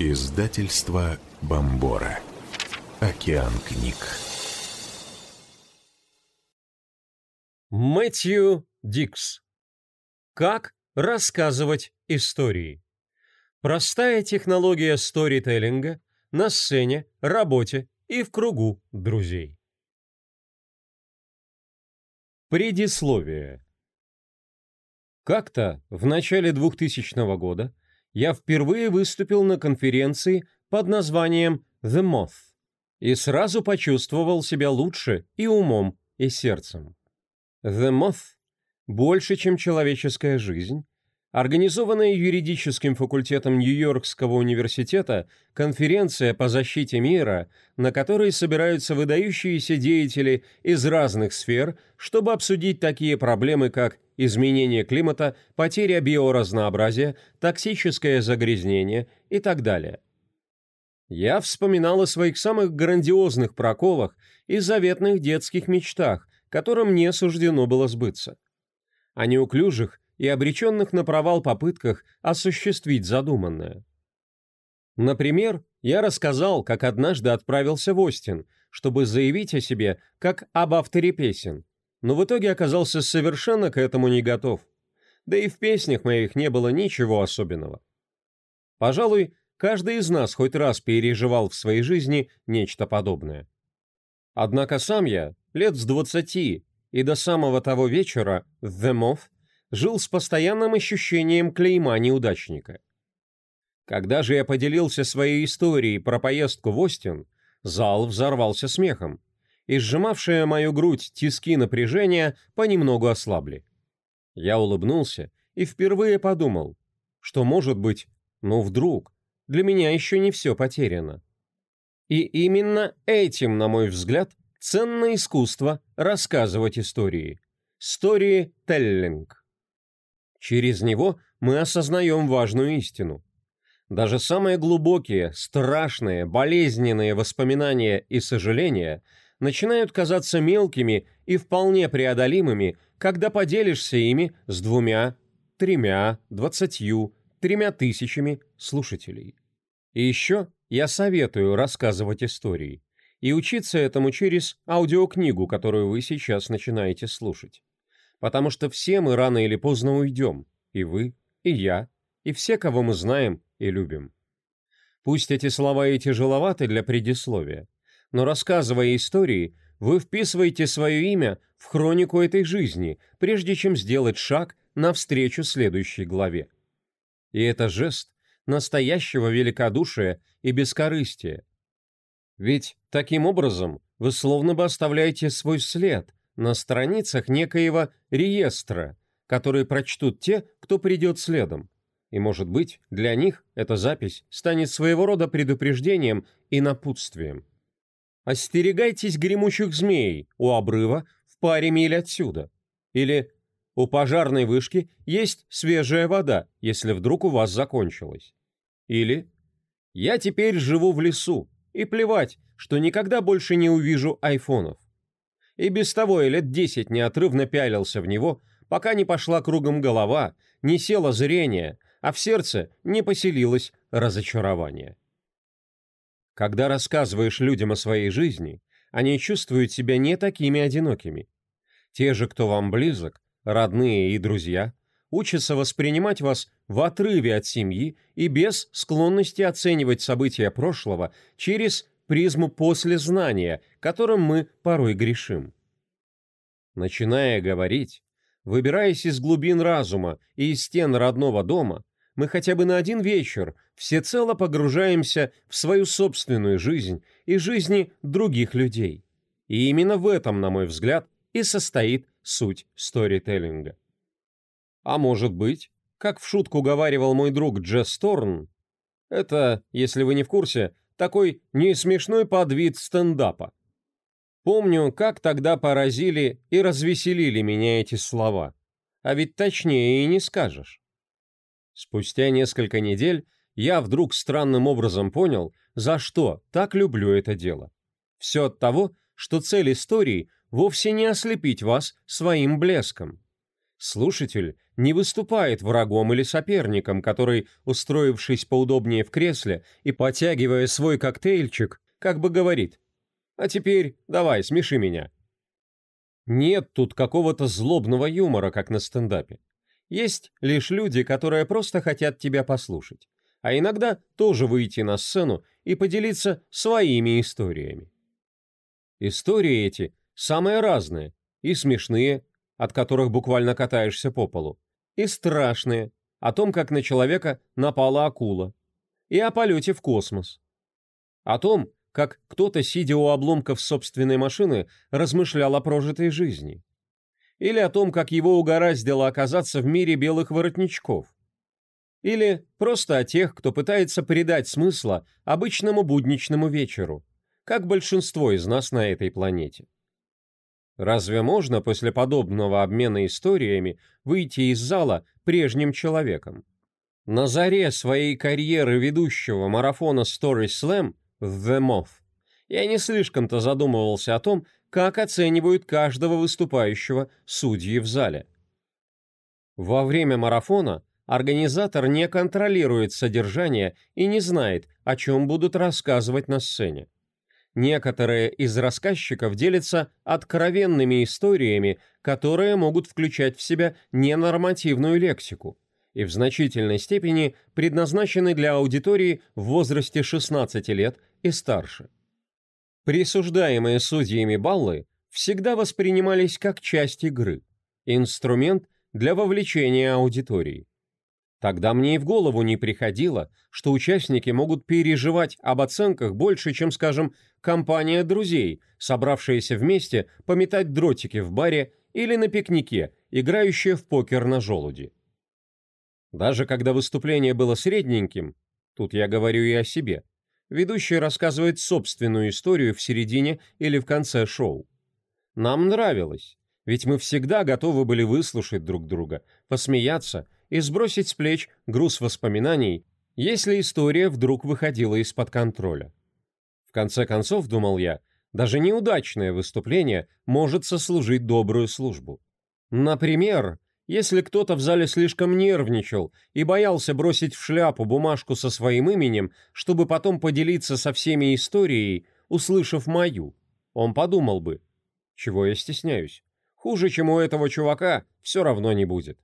Издательство Бомбора. Океан книг. Мэтью Дикс. Как рассказывать истории. Простая технология сторителлинга на сцене, работе и в кругу друзей. Предисловие. Как-то в начале 2000 года я впервые выступил на конференции под названием «The Moth» и сразу почувствовал себя лучше и умом, и сердцем. «The Moth» больше, чем человеческая жизнь, Организованная юридическим факультетом Нью-Йоркского университета конференция по защите мира, на которой собираются выдающиеся деятели из разных сфер, чтобы обсудить такие проблемы, как изменение климата, потеря биоразнообразия, токсическое загрязнение и так далее. Я вспоминал о своих самых грандиозных проколах и заветных детских мечтах, которым не суждено было сбыться. О неуклюжих, и обреченных на провал попытках осуществить задуманное. Например, я рассказал, как однажды отправился в Остин, чтобы заявить о себе как об авторе песен, но в итоге оказался совершенно к этому не готов. Да и в песнях моих не было ничего особенного. Пожалуй, каждый из нас хоть раз переживал в своей жизни нечто подобное. Однако сам я, лет с двадцати, и до самого того вечера в The Moth жил с постоянным ощущением клейма неудачника. Когда же я поделился своей историей про поездку в Остин, зал взорвался смехом, и сжимавшие мою грудь тиски напряжения понемногу ослабли. Я улыбнулся и впервые подумал, что, может быть, ну вдруг, для меня еще не все потеряно. И именно этим, на мой взгляд, ценно искусство рассказывать истории. Storytelling. Через него мы осознаем важную истину. Даже самые глубокие, страшные, болезненные воспоминания и сожаления начинают казаться мелкими и вполне преодолимыми, когда поделишься ими с двумя, тремя, двадцатью, тремя тысячами слушателей. И еще я советую рассказывать истории и учиться этому через аудиокнигу, которую вы сейчас начинаете слушать потому что все мы рано или поздно уйдем, и вы, и я, и все, кого мы знаем и любим. Пусть эти слова и тяжеловаты для предисловия, но рассказывая истории, вы вписываете свое имя в хронику этой жизни, прежде чем сделать шаг навстречу следующей главе. И это жест настоящего великодушия и бескорыстия. Ведь таким образом вы словно бы оставляете свой след, на страницах некоего реестра, который прочтут те, кто придет следом. И, может быть, для них эта запись станет своего рода предупреждением и напутствием. Остерегайтесь гремучих змей у обрыва в паре миль отсюда. Или у пожарной вышки есть свежая вода, если вдруг у вас закончилась. Или я теперь живу в лесу, и плевать, что никогда больше не увижу айфонов. И без того я лет десять неотрывно пялился в него, пока не пошла кругом голова, не село зрение, а в сердце не поселилось разочарование. Когда рассказываешь людям о своей жизни, они чувствуют себя не такими одинокими. Те же, кто вам близок, родные и друзья, учатся воспринимать вас в отрыве от семьи и без склонности оценивать события прошлого через призму после знания, которым мы порой грешим. Начиная говорить, выбираясь из глубин разума и из стен родного дома, мы хотя бы на один вечер всецело погружаемся в свою собственную жизнь и жизни других людей. И именно в этом, на мой взгляд, и состоит суть сторителлинга. А может быть, как в шутку говаривал мой друг Джесс Торн, это, если вы не в курсе, такой не смешной подвид стендапа. Помню, как тогда поразили и развеселили меня эти слова. А ведь точнее и не скажешь. Спустя несколько недель я вдруг странным образом понял, за что так люблю это дело. Все от того, что цель истории вовсе не ослепить вас своим блеском. Слушатель не выступает врагом или соперником, который, устроившись поудобнее в кресле и потягивая свой коктейльчик, как бы говорит «А теперь давай, смеши меня». Нет тут какого-то злобного юмора, как на стендапе. Есть лишь люди, которые просто хотят тебя послушать, а иногда тоже выйти на сцену и поделиться своими историями. Истории эти самые разные, и смешные, от которых буквально катаешься по полу, и страшные, о том, как на человека напала акула, и о полете в космос, о том, как кто-то, сидя у обломков собственной машины, размышлял о прожитой жизни, или о том, как его угораздило оказаться в мире белых воротничков, или просто о тех, кто пытается придать смысла обычному будничному вечеру, как большинство из нас на этой планете. Разве можно после подобного обмена историями выйти из зала прежним человеком? На заре своей карьеры ведущего марафона Story Slam The Moth я не слишком-то задумывался о том, как оценивают каждого выступающего судьи в зале. Во время марафона организатор не контролирует содержание и не знает, о чем будут рассказывать на сцене. Некоторые из рассказчиков делятся откровенными историями, которые могут включать в себя ненормативную лексику и в значительной степени предназначены для аудитории в возрасте 16 лет и старше. Присуждаемые судьями баллы всегда воспринимались как часть игры, инструмент для вовлечения аудитории. Тогда мне и в голову не приходило, что участники могут переживать об оценках больше, чем, скажем, компания друзей, собравшаяся вместе пометать дротики в баре или на пикнике, играющая в покер на желуди. Даже когда выступление было средненьким, тут я говорю и о себе, ведущий рассказывает собственную историю в середине или в конце шоу. Нам нравилось, ведь мы всегда готовы были выслушать друг друга, посмеяться – и сбросить с плеч груз воспоминаний, если история вдруг выходила из-под контроля. В конце концов, думал я, даже неудачное выступление может сослужить добрую службу. Например, если кто-то в зале слишком нервничал и боялся бросить в шляпу бумажку со своим именем, чтобы потом поделиться со всеми историей, услышав мою, он подумал бы, чего я стесняюсь, хуже, чем у этого чувака, все равно не будет.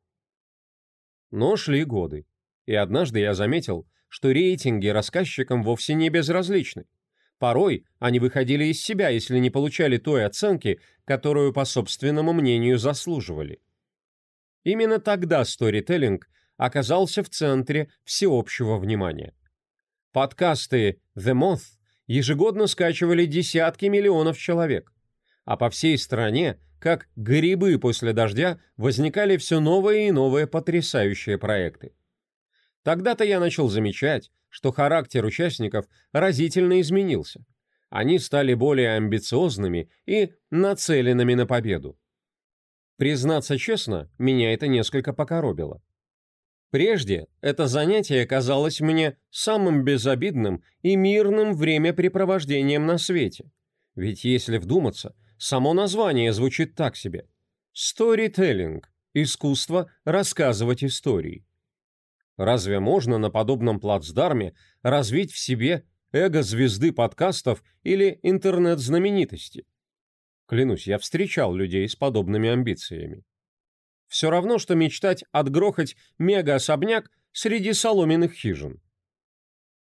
Но шли годы, и однажды я заметил, что рейтинги рассказчикам вовсе не безразличны. Порой они выходили из себя, если не получали той оценки, которую, по собственному мнению, заслуживали. Именно тогда сторителлинг оказался в центре всеобщего внимания. Подкасты «The Moth» ежегодно скачивали десятки миллионов человек, а по всей стране как грибы после дождя возникали все новые и новые потрясающие проекты. Тогда-то я начал замечать, что характер участников разительно изменился. Они стали более амбициозными и нацеленными на победу. Признаться честно, меня это несколько покоробило. Прежде это занятие казалось мне самым безобидным и мирным времяпрепровождением на свете. Ведь если вдуматься, Само название звучит так себе. Storytelling – искусство рассказывать истории. Разве можно на подобном плацдарме развить в себе эго звезды подкастов или интернет-знаменитости? Клянусь, я встречал людей с подобными амбициями. Все равно, что мечтать отгрохать мега-особняк среди соломенных хижин.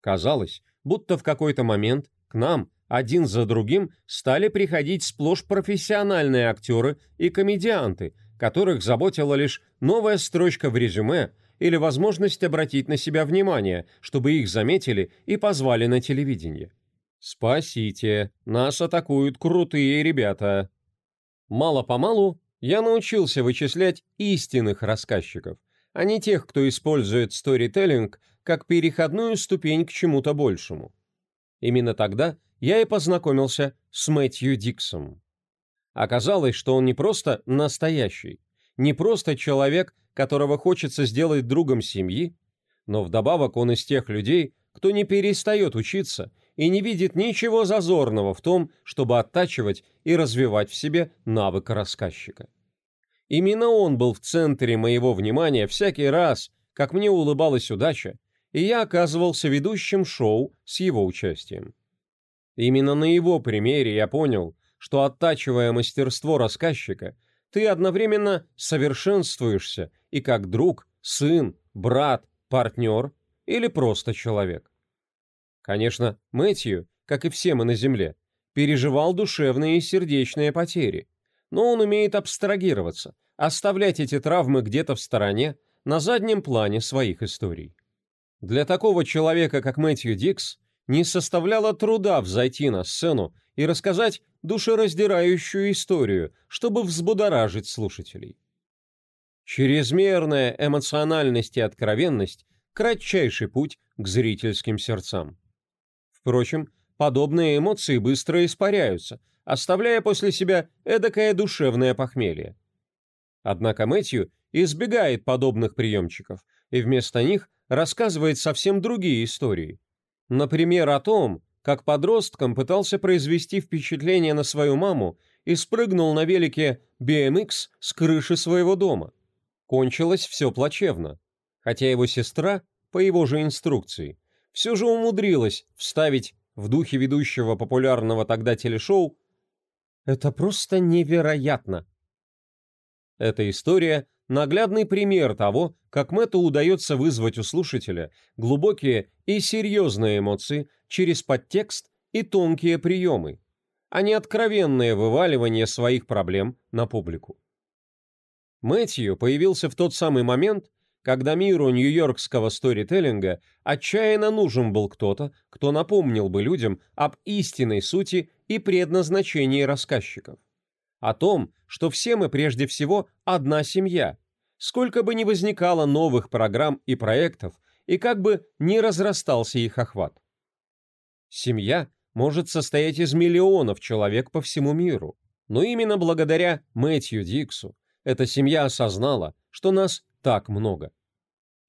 Казалось, будто в какой-то момент к нам, один за другим стали приходить сплошь профессиональные актеры и комедианты, которых заботила лишь новая строчка в резюме или возможность обратить на себя внимание, чтобы их заметили и позвали на телевидение. «Спасите, нас атакуют крутые ребята». Мало-помалу я научился вычислять истинных рассказчиков, а не тех, кто использует сторителлинг как переходную ступень к чему-то большему. Именно тогда я и познакомился с Мэтью Диксом. Оказалось, что он не просто настоящий, не просто человек, которого хочется сделать другом семьи, но вдобавок он из тех людей, кто не перестает учиться и не видит ничего зазорного в том, чтобы оттачивать и развивать в себе навык рассказчика. Именно он был в центре моего внимания всякий раз, как мне улыбалась удача, и я оказывался ведущим шоу с его участием. Именно на его примере я понял, что оттачивая мастерство рассказчика, ты одновременно совершенствуешься и как друг, сын, брат, партнер или просто человек. Конечно, Мэтью, как и все мы на Земле, переживал душевные и сердечные потери, но он умеет абстрагироваться, оставлять эти травмы где-то в стороне, на заднем плане своих историй. Для такого человека, как Мэтью Дикс, не составляло труда взойти на сцену и рассказать душераздирающую историю, чтобы взбудоражить слушателей. Чрезмерная эмоциональность и откровенность – кратчайший путь к зрительским сердцам. Впрочем, подобные эмоции быстро испаряются, оставляя после себя эдакое душевное похмелье. Однако Мэтью избегает подобных приемчиков и вместо них рассказывает совсем другие истории. Например, о том, как подростком пытался произвести впечатление на свою маму и спрыгнул на велике BMX с крыши своего дома. Кончилось все плачевно, хотя его сестра, по его же инструкции, все же умудрилась вставить в духе ведущего популярного тогда телешоу «Это просто невероятно!». Эта история – наглядный пример того, как Мэтту удается вызвать у слушателя глубокие и серьезные эмоции через подтекст и тонкие приемы, а не откровенное вываливание своих проблем на публику. Мэтью появился в тот самый момент, когда миру нью-йоркского сторителлинга отчаянно нужен был кто-то, кто напомнил бы людям об истинной сути и предназначении рассказчиков. О том, что все мы прежде всего одна семья, сколько бы ни возникало новых программ и проектов, и как бы ни разрастался их охват. Семья может состоять из миллионов человек по всему миру, но именно благодаря Мэтью Диксу эта семья осознала, что нас так много.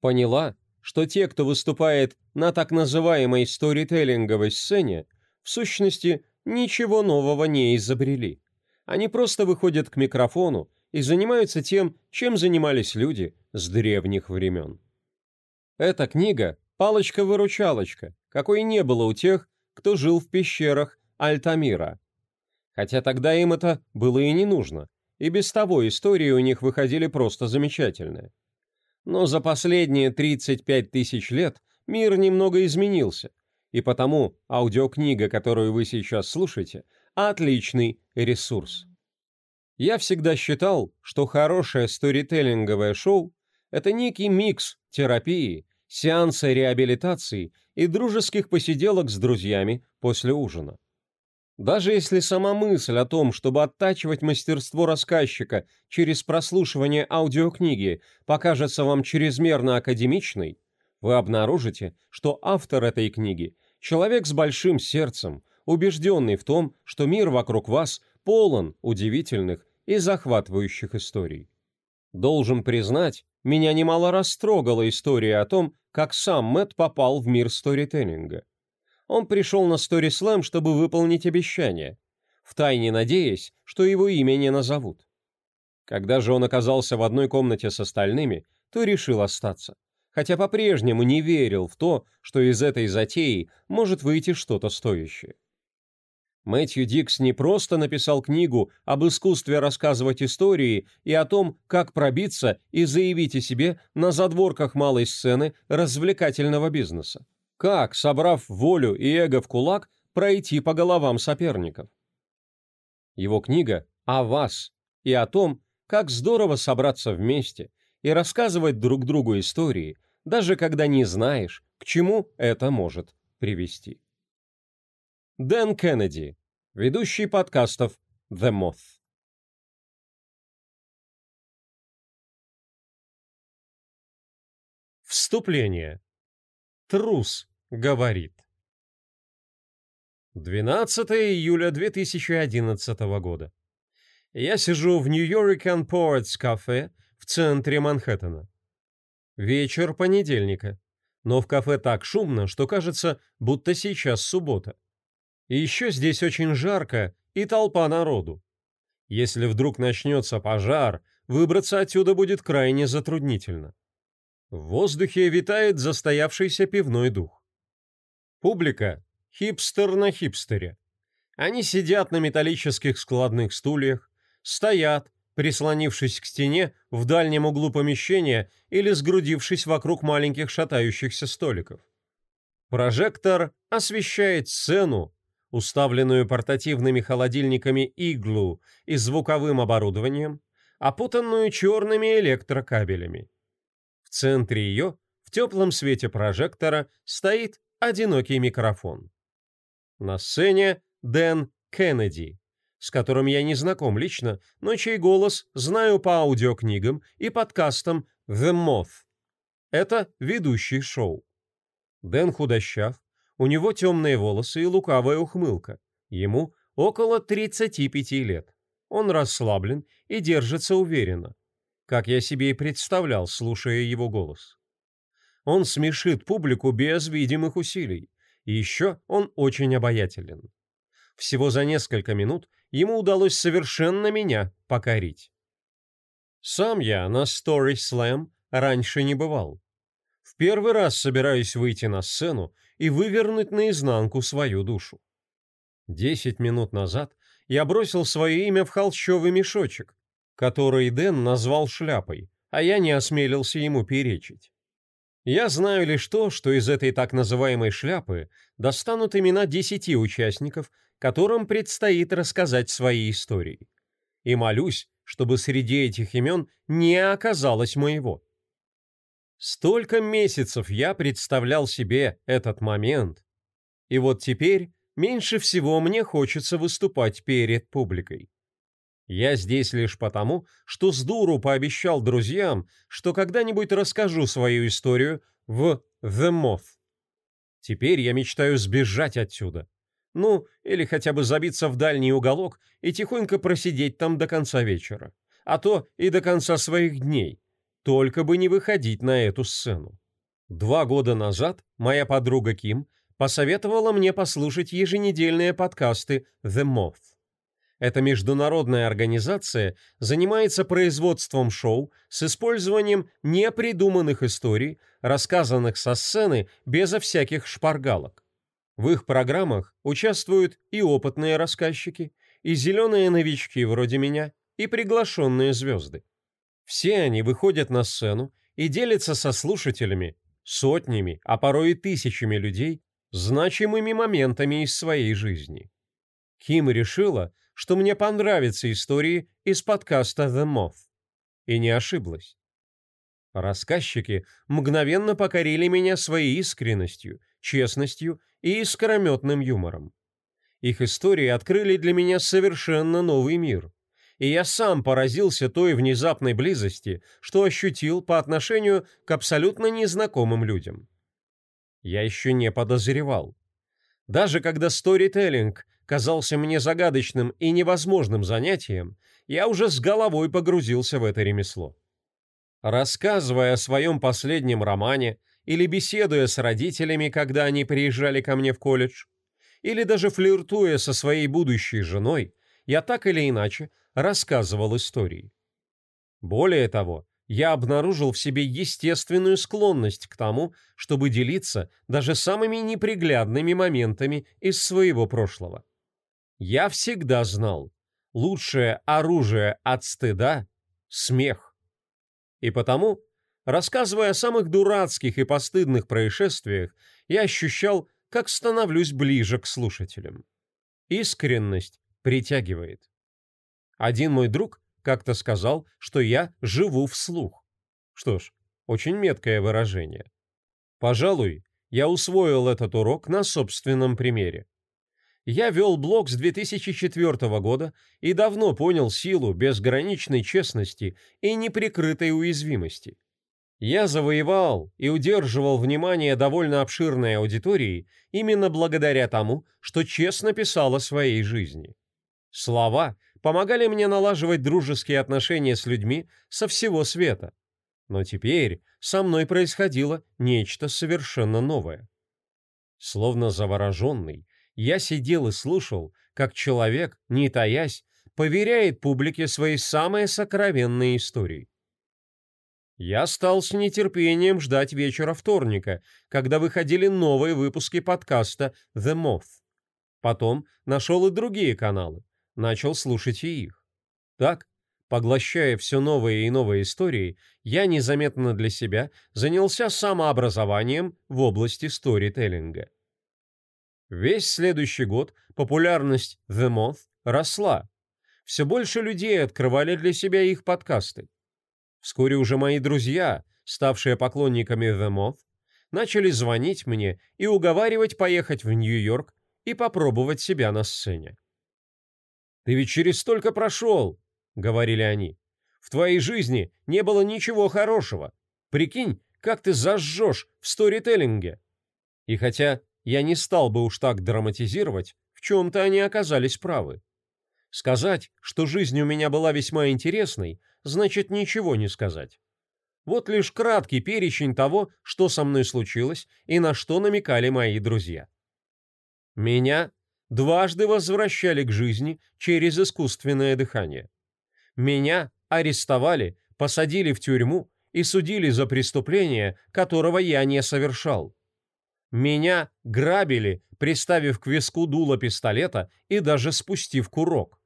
Поняла, что те, кто выступает на так называемой сторителлинговой сцене, в сущности, ничего нового не изобрели. Они просто выходят к микрофону и занимаются тем, чем занимались люди с древних времен. Эта книга – палочка-выручалочка, какой не было у тех, кто жил в пещерах Альтамира. Хотя тогда им это было и не нужно, и без того истории у них выходили просто замечательные. Но за последние 35 тысяч лет мир немного изменился, и потому аудиокнига, которую вы сейчас слушаете, отличный ресурс. Я всегда считал, что хорошее сторителлинговое шоу – это некий микс терапии, сеанса реабилитации и дружеских посиделок с друзьями после ужина. Даже если сама мысль о том, чтобы оттачивать мастерство рассказчика через прослушивание аудиокниги покажется вам чрезмерно академичной, вы обнаружите, что автор этой книги – человек с большим сердцем, убежденный в том, что мир вокруг вас полон удивительных и захватывающих историй. Должен признать, меня немало растрогала история о том, как сам Мэтт попал в мир сторителлинга он пришел на Story Slam, чтобы выполнить обещание, втайне надеясь, что его имя не назовут. Когда же он оказался в одной комнате с остальными, то решил остаться, хотя по-прежнему не верил в то, что из этой затеи может выйти что-то стоящее. Мэтью Дикс не просто написал книгу об искусстве рассказывать истории и о том, как пробиться и заявить о себе на задворках малой сцены развлекательного бизнеса. Как, собрав волю и эго в кулак, пройти по головам соперников? Его книга о вас и о том, как здорово собраться вместе и рассказывать друг другу истории, даже когда не знаешь, к чему это может привести. Дэн Кеннеди, ведущий подкастов The Moth. Вступление. Трус говорит. 12 июля 2011 года. Я сижу в Нью-Йоркан Ports кафе в центре Манхэттена. Вечер понедельника, но в кафе так шумно, что кажется, будто сейчас суббота. И еще здесь очень жарко и толпа народу. Если вдруг начнется пожар, выбраться отсюда будет крайне затруднительно. В воздухе витает застоявшийся пивной дух. Публика — хипстер на хипстере. Они сидят на металлических складных стульях, стоят, прислонившись к стене в дальнем углу помещения или сгрудившись вокруг маленьких шатающихся столиков. Прожектор освещает сцену, уставленную портативными холодильниками иглу и звуковым оборудованием, опутанную черными электрокабелями. В центре ее, в теплом свете прожектора, стоит одинокий микрофон. На сцене Дэн Кеннеди, с которым я не знаком лично, но чей голос знаю по аудиокнигам и подкастам The Moth. Это ведущий шоу. Дэн худощав, у него темные волосы и лукавая ухмылка. Ему около 35 лет. Он расслаблен и держится уверенно, как я себе и представлял, слушая его голос. Он смешит публику без видимых усилий. И еще он очень обаятелен. Всего за несколько минут ему удалось совершенно меня покорить. Сам я на Story Slam раньше не бывал. В первый раз собираюсь выйти на сцену и вывернуть наизнанку свою душу. Десять минут назад я бросил свое имя в холщовый мешочек, который Дэн назвал шляпой, а я не осмелился ему перечить. Я знаю лишь то, что из этой так называемой шляпы достанут имена десяти участников, которым предстоит рассказать свои истории. И молюсь, чтобы среди этих имен не оказалось моего. Столько месяцев я представлял себе этот момент, и вот теперь меньше всего мне хочется выступать перед публикой. Я здесь лишь потому, что с дуру пообещал друзьям, что когда-нибудь расскажу свою историю в The Moth. Теперь я мечтаю сбежать отсюда. Ну, или хотя бы забиться в дальний уголок и тихонько просидеть там до конца вечера. А то и до конца своих дней. Только бы не выходить на эту сцену. Два года назад моя подруга Ким посоветовала мне послушать еженедельные подкасты The Moth. Эта международная организация занимается производством шоу с использованием непридуманных историй, рассказанных со сцены безо всяких шпаргалок. В их программах участвуют и опытные рассказчики, и зеленые новички вроде меня, и приглашенные звезды. Все они выходят на сцену и делятся со слушателями, сотнями, а порой и тысячами людей, значимыми моментами из своей жизни. Ким решила, что мне понравятся истории из подкаста The Moth. И не ошиблась. Рассказчики мгновенно покорили меня своей искренностью, честностью и искрометным юмором. Их истории открыли для меня совершенно новый мир, и я сам поразился той внезапной близости, что ощутил по отношению к абсолютно незнакомым людям. Я еще не подозревал. Даже когда сторителлинг казался мне загадочным и невозможным занятием, я уже с головой погрузился в это ремесло. Рассказывая о своем последнем романе или беседуя с родителями, когда они приезжали ко мне в колледж, или даже флиртуя со своей будущей женой, я так или иначе рассказывал истории. Более того, я обнаружил в себе естественную склонность к тому, чтобы делиться даже самыми неприглядными моментами из своего прошлого. Я всегда знал, лучшее оружие от стыда — смех. И потому, рассказывая о самых дурацких и постыдных происшествиях, я ощущал, как становлюсь ближе к слушателям. Искренность притягивает. Один мой друг как-то сказал, что я живу вслух. Что ж, очень меткое выражение. Пожалуй, я усвоил этот урок на собственном примере. Я вел блог с 2004 года и давно понял силу безграничной честности и неприкрытой уязвимости. Я завоевал и удерживал внимание довольно обширной аудитории именно благодаря тому, что честно писал о своей жизни. Слова помогали мне налаживать дружеские отношения с людьми со всего света. Но теперь со мной происходило нечто совершенно новое. Словно завороженный, я сидел и слушал, как человек, не таясь, поверяет публике свои самые сокровенные истории. Я стал с нетерпением ждать вечера вторника, когда выходили новые выпуски подкаста «The Moth». Потом нашел и другие каналы, начал слушать и их. Так, поглощая все новые и новые истории, я незаметно для себя занялся самообразованием в области сторителлинга. Весь следующий год популярность The Moth росла. Все больше людей открывали для себя их подкасты. Вскоре уже мои друзья, ставшие поклонниками The Moth, начали звонить мне и уговаривать поехать в Нью-Йорк и попробовать себя на сцене. «Ты ведь через столько прошел», — говорили они. «В твоей жизни не было ничего хорошего. Прикинь, как ты зажжешь в сторителлинге». И хотя я не стал бы уж так драматизировать, в чем-то они оказались правы. Сказать, что жизнь у меня была весьма интересной, значит ничего не сказать. Вот лишь краткий перечень того, что со мной случилось и на что намекали мои друзья. Меня дважды возвращали к жизни через искусственное дыхание. Меня арестовали, посадили в тюрьму и судили за преступление, которого я не совершал. Меня грабили, приставив к виску дуло пистолета и даже спустив курок.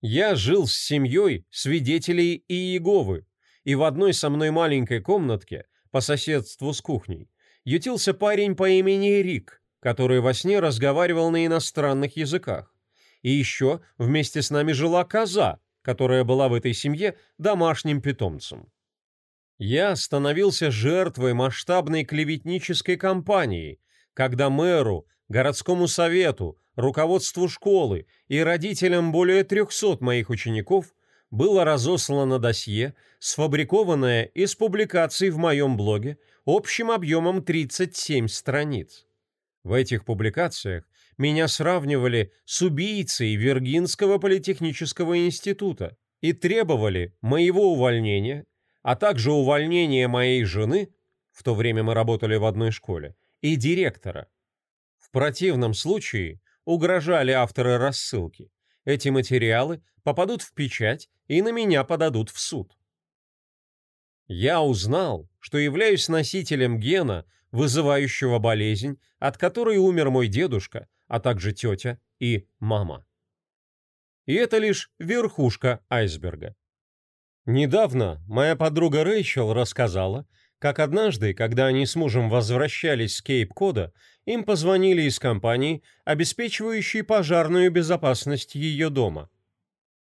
Я жил с семьей свидетелей Иеговы, и в одной со мной маленькой комнатке, по соседству с кухней, ютился парень по имени Рик, который во сне разговаривал на иностранных языках. И еще вместе с нами жила коза, которая была в этой семье домашним питомцем. Я становился жертвой масштабной клеветнической кампании, когда мэру, городскому совету, руководству школы и родителям более 300 моих учеников было разослано досье, сфабрикованное из публикаций в моем блоге общим объемом 37 страниц. В этих публикациях меня сравнивали с убийцей Виргинского политехнического института и требовали моего увольнения, а также увольнения моей жены, в то время мы работали в одной школе, и директора. В противном случае угрожали авторы рассылки. Эти материалы попадут в печать и на меня подадут в суд. Я узнал, что являюсь носителем гена, вызывающего болезнь, от которой умер мой дедушка, а также тетя и мама. И это лишь верхушка айсберга. Недавно моя подруга Рэйчел рассказала, как однажды, когда они с мужем возвращались с Кейп-Кода, им позвонили из компании, обеспечивающей пожарную безопасность ее дома.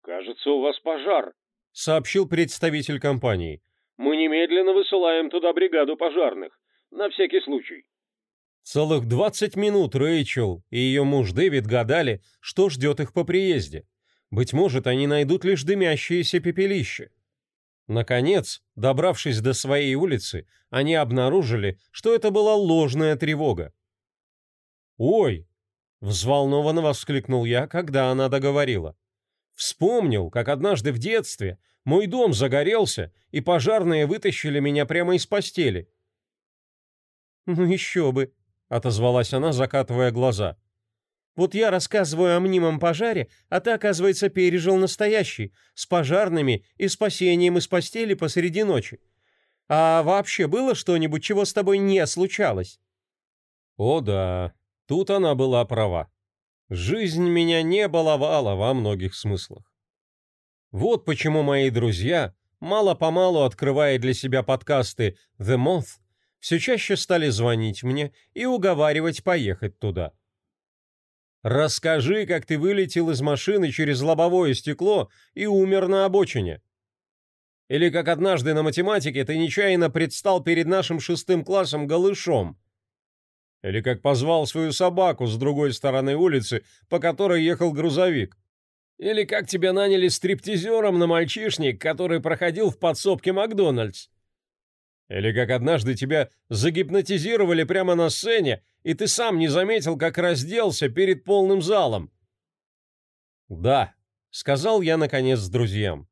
«Кажется, у вас пожар», — сообщил представитель компании. «Мы немедленно высылаем туда бригаду пожарных, на всякий случай». Целых 20 минут Рэйчел и ее муж Дэвид гадали, что ждет их по приезде. Быть может, они найдут лишь дымящееся пепелище. Наконец, добравшись до своей улицы, они обнаружили, что это была ложная тревога. «Ой!» — взволнованно воскликнул я, когда она договорила. «Вспомнил, как однажды в детстве мой дом загорелся, и пожарные вытащили меня прямо из постели». «Ну еще бы!» — отозвалась она, закатывая глаза. Вот я рассказываю о мнимом пожаре, а ты, оказывается, пережил настоящий, с пожарными и спасением из постели посреди ночи. А вообще было что-нибудь, чего с тобой не случалось?» «О да, тут она была права. Жизнь меня не баловала во многих смыслах. Вот почему мои друзья, мало-помалу открывая для себя подкасты «The Moth», все чаще стали звонить мне и уговаривать поехать туда. Расскажи, как ты вылетел из машины через лобовое стекло и умер на обочине. Или как однажды на математике ты нечаянно предстал перед нашим шестым классом голышом. Или как позвал свою собаку с другой стороны улицы, по которой ехал грузовик. Или как тебя наняли стриптизером на мальчишник, который проходил в подсобке Макдональдс. Или как однажды тебя загипнотизировали прямо на сцене, и ты сам не заметил, как разделся перед полным залом. «Да», — сказал я наконец с друзьям.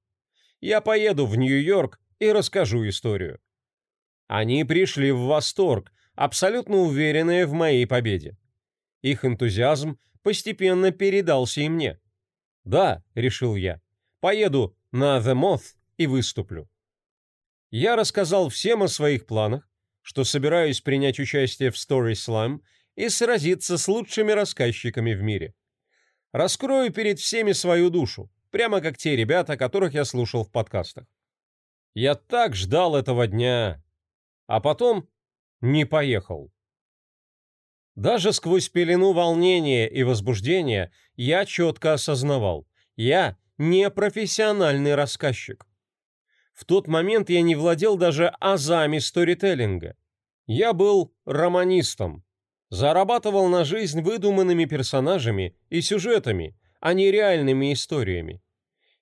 «Я поеду в Нью-Йорк и расскажу историю». Они пришли в восторг, абсолютно уверенные в моей победе. Их энтузиазм постепенно передался и мне. Да, решил я, поеду на The Moth и выступлю. Я рассказал всем о своих планах, что собираюсь принять участие в Story Slam и сразиться с лучшими рассказчиками в мире. Раскрою перед всеми свою душу, прямо как те ребята, которых я слушал в подкастах. Я так ждал этого дня, а потом не поехал. Даже сквозь пелену волнения и возбуждения я четко осознавал, я не профессиональный рассказчик. В тот момент я не владел даже азами сторителлинга. Я был романистом, зарабатывал на жизнь выдуманными персонажами и сюжетами, а не реальными историями.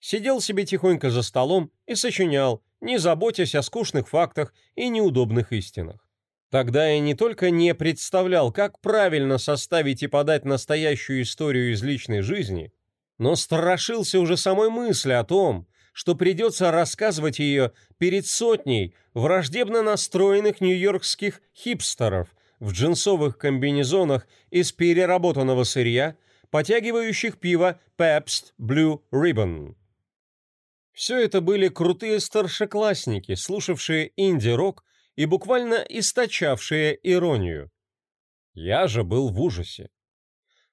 Сидел себе тихонько за столом и сочинял, не заботясь о скучных фактах и неудобных истинах. Тогда я не только не представлял, как правильно составить и подать настоящую историю из личной жизни, но страшился уже самой мысли о том, что придется рассказывать ее перед сотней враждебно настроенных нью-йоркских хипстеров в джинсовых комбинезонах из переработанного сырья, потягивающих пиво Pabst Blue Ribbon. Все это были крутые старшеклассники, слушавшие инди-рок и буквально источавшие иронию. Я же был в ужасе.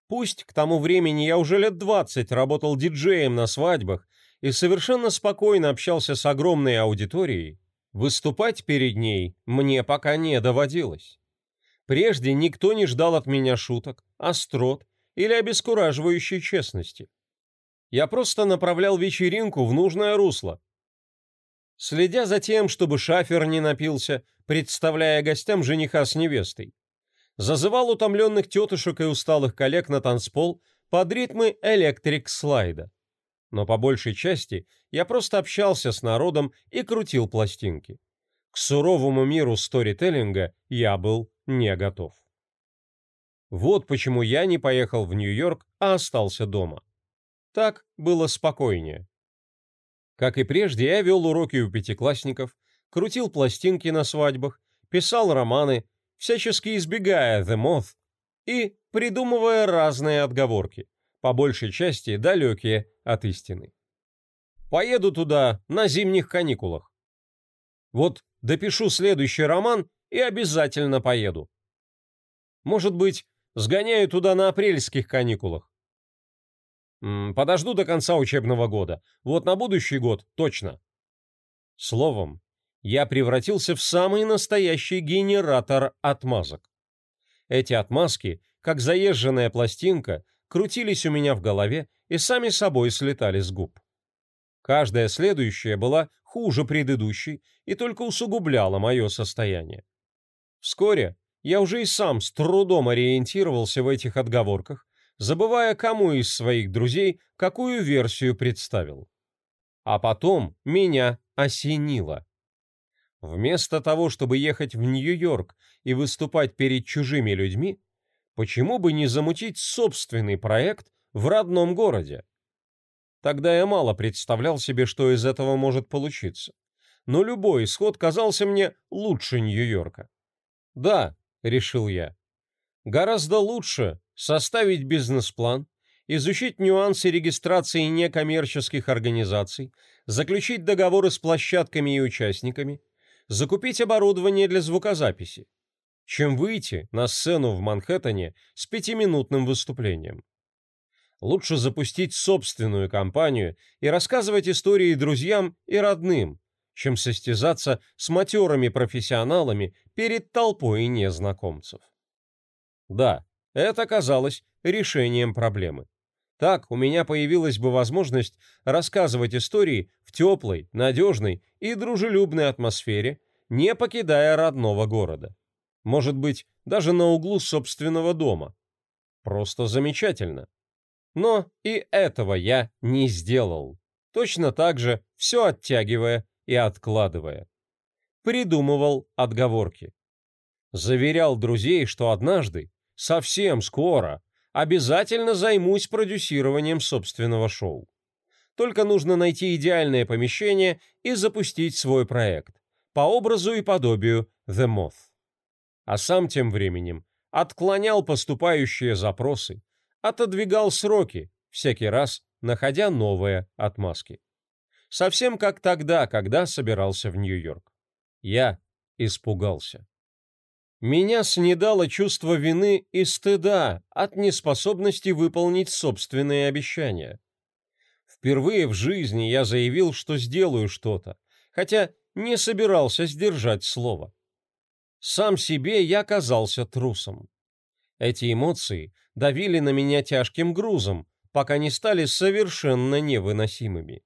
Пусть к тому времени я уже лет двадцать работал диджеем на свадьбах и совершенно спокойно общался с огромной аудиторией, выступать перед ней мне пока не доводилось. Прежде никто не ждал от меня шуток, острот или обескураживающей честности. Я просто направлял вечеринку в нужное русло, следя за тем, чтобы шафер не напился, представляя гостям жениха с невестой. Зазывал утомленных тетушек и усталых коллег на танцпол под ритмы электрик-слайда. Но по большей части я просто общался с народом и крутил пластинки. К суровому миру сторителлинга я был не готов. Вот почему я не поехал в Нью-Йорк, а остался дома. Так было спокойнее. Как и прежде, я вел уроки у пятиклассников, крутил пластинки на свадьбах, писал романы, всячески избегая The Moth и придумывая разные отговорки, по большей части далекие от истины. Поеду туда на зимних каникулах. Вот допишу следующий роман и обязательно поеду. Может быть, сгоняю туда на апрельских каникулах. Подожду до конца учебного года. Вот на будущий год точно. Словом, я превратился в самый настоящий генератор отмазок. Эти отмазки, как заезженная пластинка, крутились у меня в голове и сами собой слетали с губ. Каждая следующая была хуже предыдущей и только усугубляла мое состояние. Вскоре я уже и сам с трудом ориентировался в этих отговорках, забывая, кому из своих друзей какую версию представил. А потом меня осенило. Вместо того, чтобы ехать в Нью-Йорк и выступать перед чужими людьми, почему бы не замутить собственный проект в родном городе? Тогда я мало представлял себе, что из этого может получиться. Но любой исход казался мне лучше Нью-Йорка. Да, решил я, гораздо лучше составить бизнес-план, изучить нюансы регистрации некоммерческих организаций, заключить договоры с площадками и участниками, закупить оборудование для звукозаписи, чем выйти на сцену в Манхэттене с пятиминутным выступлением. Лучше запустить собственную компанию и рассказывать истории друзьям и родным, чем состязаться с матерыми профессионалами перед толпой незнакомцев. Да, это казалось решением проблемы. Так у меня появилась бы возможность рассказывать истории в теплой, надежной и дружелюбной атмосфере, не покидая родного города. Может быть, даже на углу собственного дома. Просто замечательно. Но и этого я не сделал. Точно так же все оттягивая и откладывая. Придумывал отговорки. Заверял друзей, что однажды совсем скоро обязательно займусь продюсированием собственного шоу. Только нужно найти идеальное помещение и запустить свой проект по образу и подобию The Moth. А сам тем временем отклонял поступающие запросы, отодвигал сроки, всякий раз находя новые отмазки. Совсем как тогда, когда собирался в Нью-Йорк. Я испугался. Меня снедало чувство вины и стыда от неспособности выполнить собственные обещания. Впервые в жизни я заявил, что сделаю что-то, хотя не собирался сдержать слово. Сам себе я казался трусом. Эти эмоции давили на меня тяжким грузом, пока не стали совершенно невыносимыми.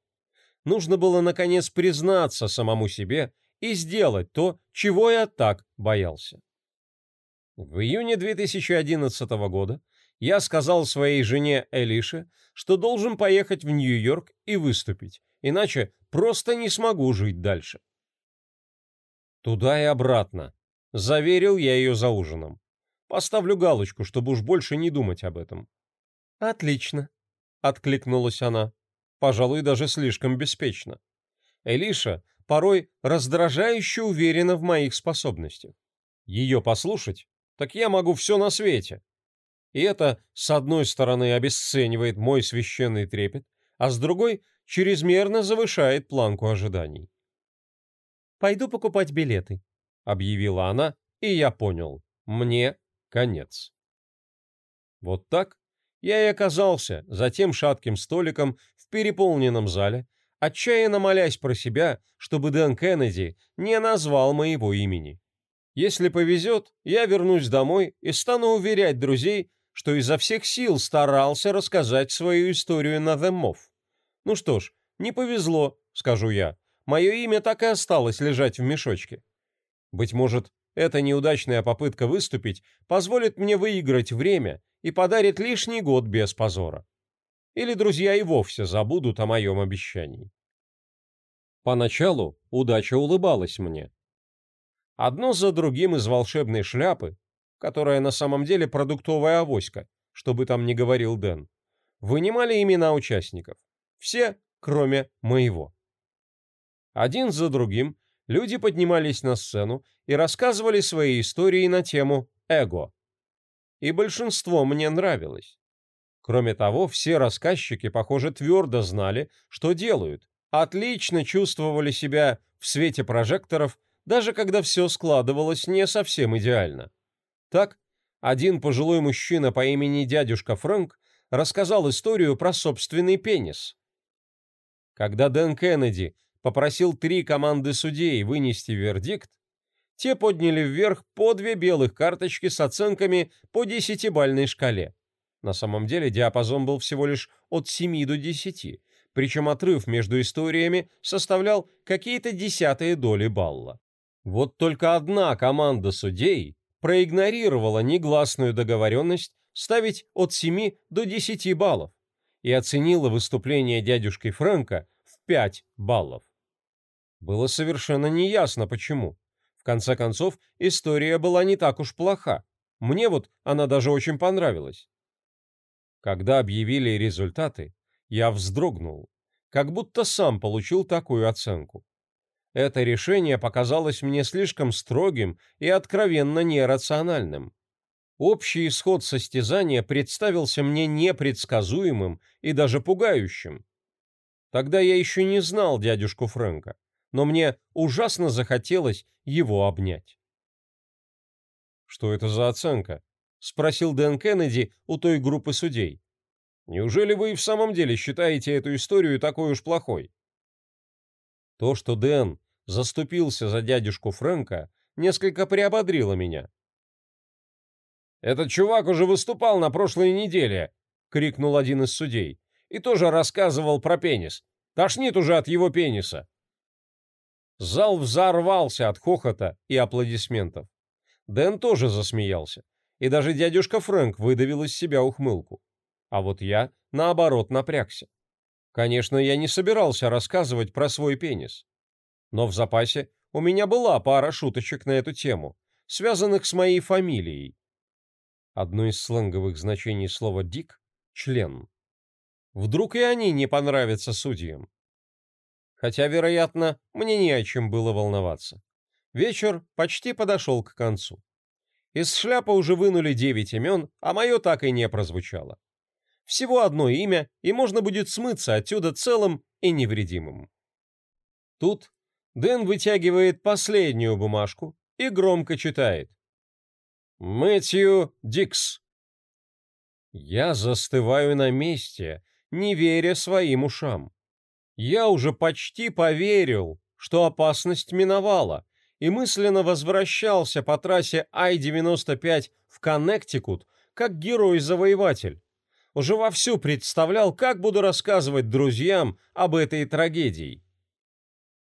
Нужно было, наконец, признаться самому себе и сделать то, чего я так боялся. В июне 2011 года я сказал своей жене Элише, что должен поехать в Нью-Йорк и выступить, иначе просто не смогу жить дальше. Туда и обратно. Заверил я ее за ужином. Поставлю галочку, чтобы уж больше не думать об этом. Отлично, откликнулась она. Пожалуй, даже слишком беспечно. Элиша порой раздражающе уверена в моих способностях. Ее послушать так я могу все на свете. И это, с одной стороны, обесценивает мой священный трепет, а с другой чрезмерно завышает планку ожиданий. «Пойду покупать билеты», — объявила она, и я понял, мне конец. Вот так я и оказался за тем шатким столиком в переполненном зале, отчаянно молясь про себя, чтобы Дэн Кеннеди не назвал моего имени. Если повезет, я вернусь домой и стану уверять друзей, что изо всех сил старался рассказать свою историю на The Ну что ж, не повезло, скажу я. Мое имя так и осталось лежать в мешочке. Быть может, эта неудачная попытка выступить позволит мне выиграть время и подарит лишний год без позора. Или друзья и вовсе забудут о моем обещании. Поначалу удача улыбалась мне. Одно за другим из волшебной шляпы, которая на самом деле продуктовая авоська, чтобы там не говорил Дэн, вынимали имена участников. Все, кроме моего. Один за другим люди поднимались на сцену и рассказывали свои истории на тему «эго». И большинство мне нравилось. Кроме того, все рассказчики, похоже, твердо знали, что делают, отлично чувствовали себя в свете прожекторов даже когда все складывалось не совсем идеально. Так, один пожилой мужчина по имени дядюшка Фрэнк рассказал историю про собственный пенис. Когда Дэн Кеннеди попросил три команды судей вынести вердикт, те подняли вверх по две белых карточки с оценками по десятибальной шкале. На самом деле диапазон был всего лишь от 7 до 10, причем отрыв между историями составлял какие-то десятые доли балла. Вот только одна команда судей проигнорировала негласную договоренность ставить от 7 до 10 баллов и оценила выступление дядюшки Фрэнка в 5 баллов. Было совершенно неясно, почему. В конце концов, история была не так уж плоха. Мне вот она даже очень понравилась. Когда объявили результаты, я вздрогнул, как будто сам получил такую оценку. Это решение показалось мне слишком строгим и откровенно нерациональным. Общий исход состязания представился мне непредсказуемым и даже пугающим. Тогда я еще не знал дядюшку Фрэнка, но мне ужасно захотелось его обнять. «Что это за оценка?» — спросил Дэн Кеннеди у той группы судей. «Неужели вы и в самом деле считаете эту историю такой уж плохой?» То, что Дэн заступился за дядюшку Фрэнка, несколько приободрило меня. «Этот чувак уже выступал на прошлой неделе!» — крикнул один из судей. «И тоже рассказывал про пенис. Тошнит уже от его пениса!» Зал взорвался от хохота и аплодисментов. Дэн тоже засмеялся, и даже дядюшка Фрэнк выдавил из себя ухмылку. А вот я, наоборот, напрягся. Конечно, я не собирался рассказывать про свой пенис. Но в запасе у меня была пара шуточек на эту тему, связанных с моей фамилией. Одно из сленговых значений слова «дик» — член. Вдруг и они не понравятся судьям. Хотя, вероятно, мне не о чем было волноваться. Вечер почти подошел к концу. Из шляпы уже вынули девять имен, а мое так и не прозвучало. Всего одно имя, и можно будет смыться отсюда целым и невредимым. Тут Дэн вытягивает последнюю бумажку и громко читает. «Мэтью Дикс». Я застываю на месте, не веря своим ушам. Я уже почти поверил, что опасность миновала, и мысленно возвращался по трассе Ай-95 в Коннектикут как герой-завоеватель. Уже вовсю представлял, как буду рассказывать друзьям об этой трагедии.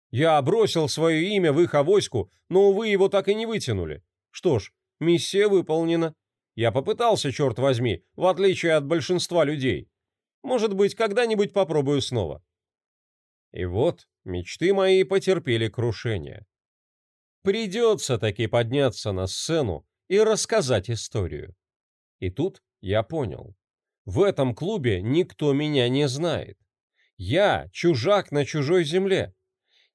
Я бросил свое имя в их авоську, но, увы, его так и не вытянули. Что ж, миссия выполнена. Я попытался, черт возьми, в отличие от большинства людей. Может быть, когда-нибудь попробую снова. И вот мечты мои потерпели крушение. Придется таки подняться на сцену и рассказать историю. И тут я понял. В этом клубе никто меня не знает. Я чужак на чужой земле.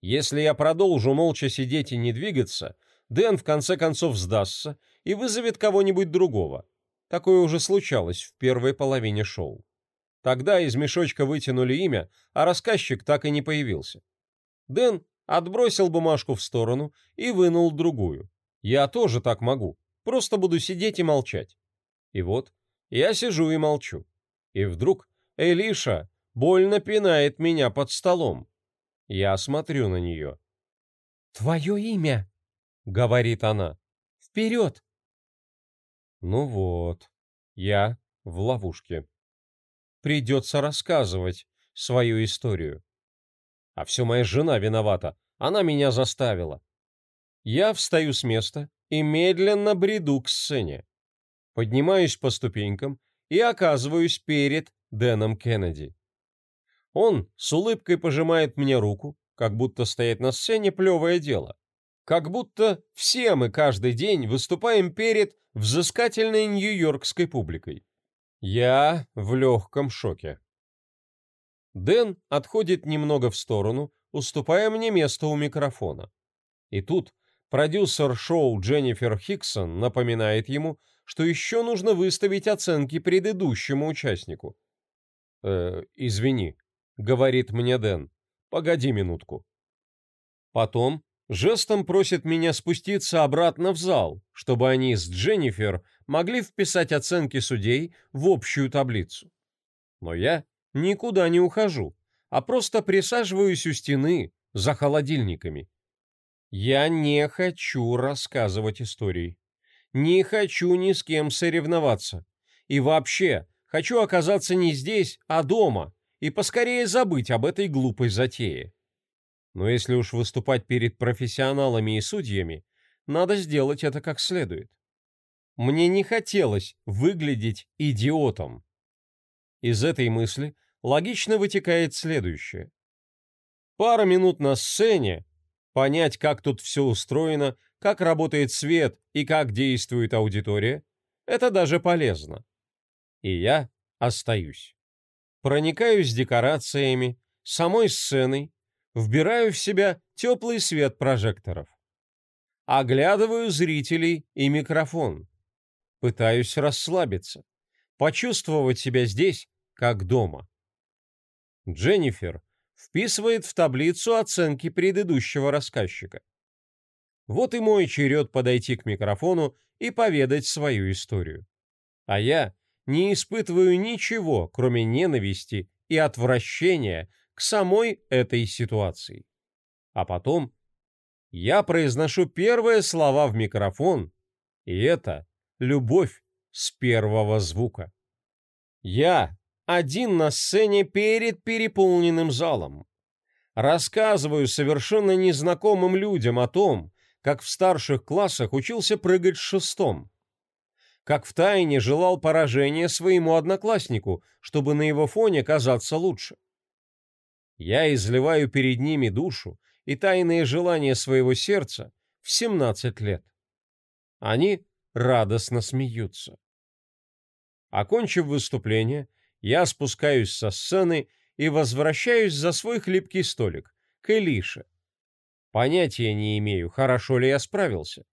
Если я продолжу молча сидеть и не двигаться, Дэн в конце концов сдастся и вызовет кого-нибудь другого. Такое уже случалось в первой половине шоу. Тогда из мешочка вытянули имя, а рассказчик так и не появился. Дэн отбросил бумажку в сторону и вынул другую. Я тоже так могу, просто буду сидеть и молчать. И вот я сижу и молчу. И вдруг Элиша больно пинает меня под столом. Я смотрю на нее. «Твое имя!» — говорит она. «Вперед!» Ну вот, я в ловушке. Придется рассказывать свою историю. А все моя жена виновата, она меня заставила. Я встаю с места и медленно бреду к сцене. Поднимаюсь по ступенькам и оказываюсь перед Дэном Кеннеди. Он с улыбкой пожимает мне руку, как будто стоять на сцене плевое дело. Как будто все мы каждый день выступаем перед взыскательной нью-йоркской публикой. Я в легком шоке. Дэн отходит немного в сторону, уступая мне место у микрофона. И тут продюсер шоу Дженнифер Хиксон напоминает ему, что еще нужно выставить оценки предыдущему участнику. «Э, извини», — говорит мне Дэн. «Погоди минутку». Потом жестом просит меня спуститься обратно в зал, чтобы они с Дженнифер могли вписать оценки судей в общую таблицу. Но я никуда не ухожу, а просто присаживаюсь у стены за холодильниками. Я не хочу рассказывать истории. Не хочу ни с кем соревноваться. И вообще, хочу оказаться не здесь, а дома, и поскорее забыть об этой глупой затее. Но если уж выступать перед профессионалами и судьями, надо сделать это как следует. Мне не хотелось выглядеть идиотом. Из этой мысли логично вытекает следующее. Пара минут на сцене, понять, как тут все устроено, как работает свет и как действует аудитория, это даже полезно. И я остаюсь проникаюсь декорациями, самой сценой, вбираю в себя теплый свет прожекторов. Оглядываю зрителей и микрофон. Пытаюсь расслабиться, почувствовать себя здесь, как дома. Дженнифер вписывает в таблицу оценки предыдущего рассказчика. Вот и мой черед подойти к микрофону и поведать свою историю. А я не испытываю ничего, кроме ненависти и отвращения к самой этой ситуации. А потом я произношу первые слова в микрофон, и это любовь с первого звука. Я один на сцене перед переполненным залом. Рассказываю совершенно незнакомым людям о том, как в старших классах учился прыгать шестом, как втайне желал поражения своему однокласснику, чтобы на его фоне казаться лучше. Я изливаю перед ними душу и тайные желания своего сердца в 17 лет. Они радостно смеются. Окончив выступление, я спускаюсь со сцены и возвращаюсь за свой хлипкий столик, к Элише. Понятия не имею, хорошо ли я справился.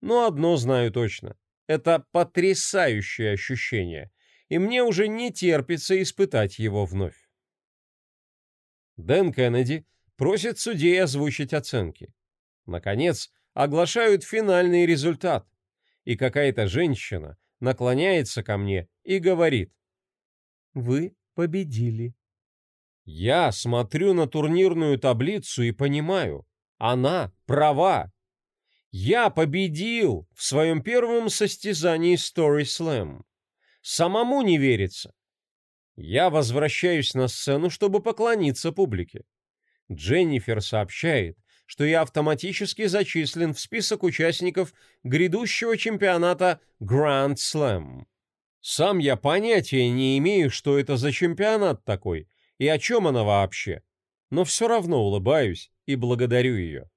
Но одно знаю точно. Это потрясающее ощущение. и мне уже не терпится испытать его вновь. Дэн Кеннеди просит судей озвучить оценки. Наконец, оглашают финальный результат, и какая-то женщина наклоняется ко мне и говорит «Вы победили». Я смотрю на турнирную таблицу и понимаю, она права. Я победил в своем первом состязании Story Slam. Самому не верится. Я возвращаюсь на сцену, чтобы поклониться публике. Дженнифер сообщает, что я автоматически зачислен в список участников грядущего чемпионата Grand Slam. Сам я понятия не имею, что это за чемпионат такой и о чем она вообще, но все равно улыбаюсь и благодарю ее.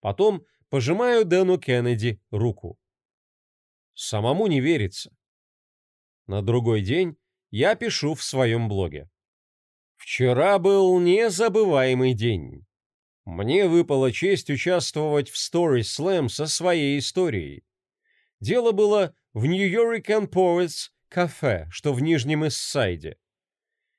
Потом пожимаю Дэну Кеннеди руку. Самому не верится. На другой день я пишу в своем блоге. Вчера был незабываемый день. Мне выпала честь участвовать в Story Slam со своей историей. Дело было в New York Poets кафе, что в Нижнем Иссайде.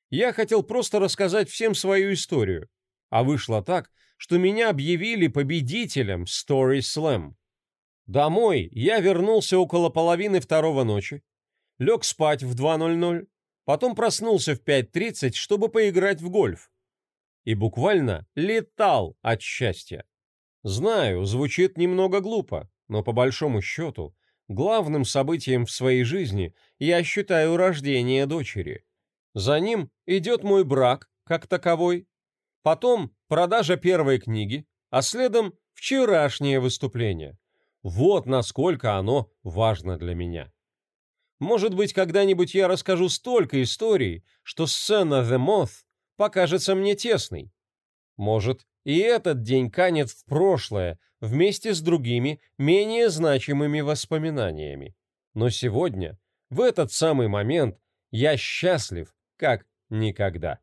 Я хотел просто рассказать всем свою историю, а вышло так, что меня объявили победителем Story Slam. Домой я вернулся около половины второго ночи, лег спать в 2.00, потом проснулся в 5.30, чтобы поиграть в гольф. И буквально летал от счастья. Знаю, звучит немного глупо, но по большому счету, главным событием в своей жизни я считаю рождение дочери. За ним идет мой брак, как таковой, потом продажа первой книги, а следом вчерашнее выступление. Вот насколько оно важно для меня. Может быть, когда-нибудь я расскажу столько историй, что сцена The Moth покажется мне тесной. Может, и этот день канет в прошлое вместе с другими, менее значимыми воспоминаниями. Но сегодня, в этот самый момент, я счастлив, как никогда.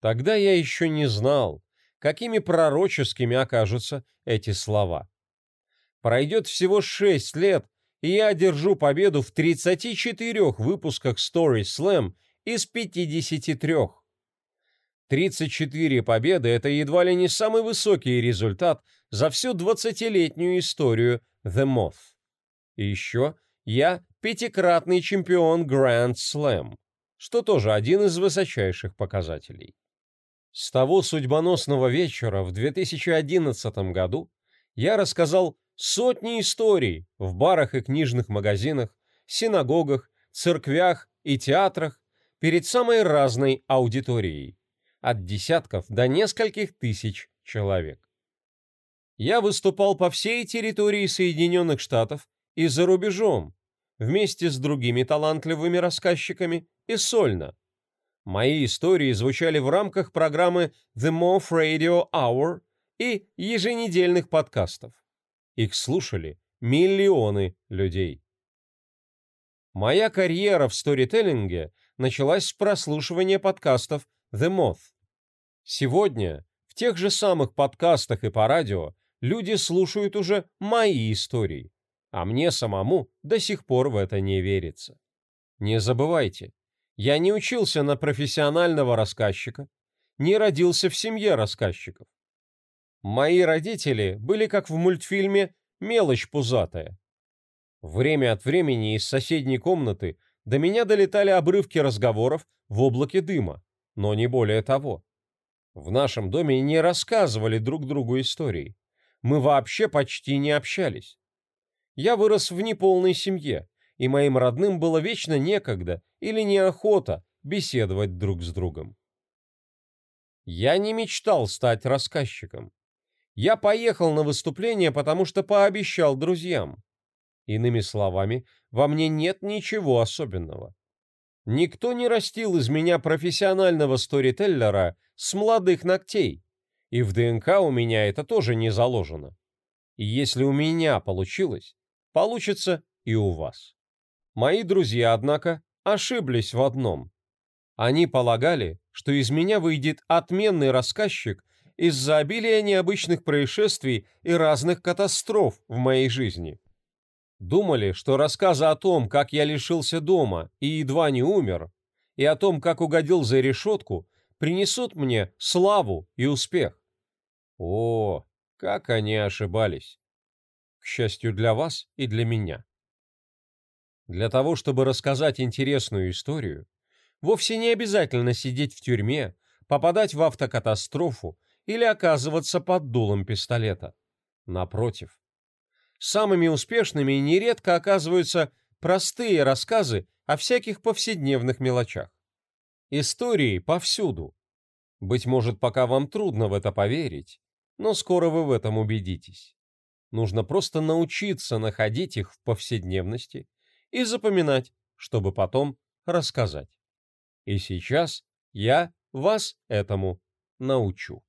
Тогда я еще не знал, какими пророческими окажутся эти слова. Пройдет всего шесть лет, и я одержу победу в 34 выпусках Story Slam из 53. 34 победы – это едва ли не самый высокий результат за всю 20-летнюю историю The Moth. И еще я пятикратный чемпион Grand Slam, что тоже один из высочайших показателей. С того судьбоносного вечера в 2011 году я рассказал Сотни историй в барах и книжных магазинах, синагогах, церквях и театрах перед самой разной аудиторией, от десятков до нескольких тысяч человек. Я выступал по всей территории Соединенных Штатов и за рубежом, вместе с другими талантливыми рассказчиками и сольно. Мои истории звучали в рамках программы The Moth Radio Hour и еженедельных подкастов. Их слушали миллионы людей. Моя карьера в сторителлинге началась с прослушивания подкастов The Moth. Сегодня в тех же самых подкастах и по радио люди слушают уже мои истории, а мне самому до сих пор в это не верится. Не забывайте, я не учился на профессионального рассказчика, не родился в семье рассказчиков. Мои родители были как в мультфильме «Мелочь пузатая». Время от времени из соседней комнаты до меня долетали обрывки разговоров в облаке дыма, но не более того. В нашем доме не рассказывали друг другу истории. Мы вообще почти не общались. Я вырос в неполной семье, и моим родным было вечно некогда или неохота беседовать друг с другом. Я не мечтал стать рассказчиком. Я поехал на выступление, потому что пообещал друзьям. Иными словами, во мне нет ничего особенного. Никто не растил из меня профессионального сторителлера с молодых ногтей, и в ДНК у меня это тоже не заложено. И если у меня получилось, получится и у вас. Мои друзья, однако, ошиблись в одном. Они полагали, что из меня выйдет отменный рассказчик из-за обилия необычных происшествий и разных катастроф в моей жизни. Думали, что рассказы о том, как я лишился дома и едва не умер, и о том, как угодил за решетку, принесут мне славу и успех. О, как они ошибались. К счастью для вас и для меня. Для того, чтобы рассказать интересную историю, вовсе не обязательно сидеть в тюрьме, попадать в автокатастрофу или оказываться под дулом пистолета. Напротив. Самыми успешными нередко оказываются простые рассказы о всяких повседневных мелочах. Истории повсюду. Быть может, пока вам трудно в это поверить, но скоро вы в этом убедитесь. Нужно просто научиться находить их в повседневности и запоминать, чтобы потом рассказать. И сейчас я вас этому научу.